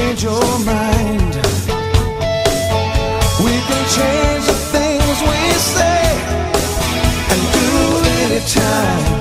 change your mind. We can change the things we say and do anytime.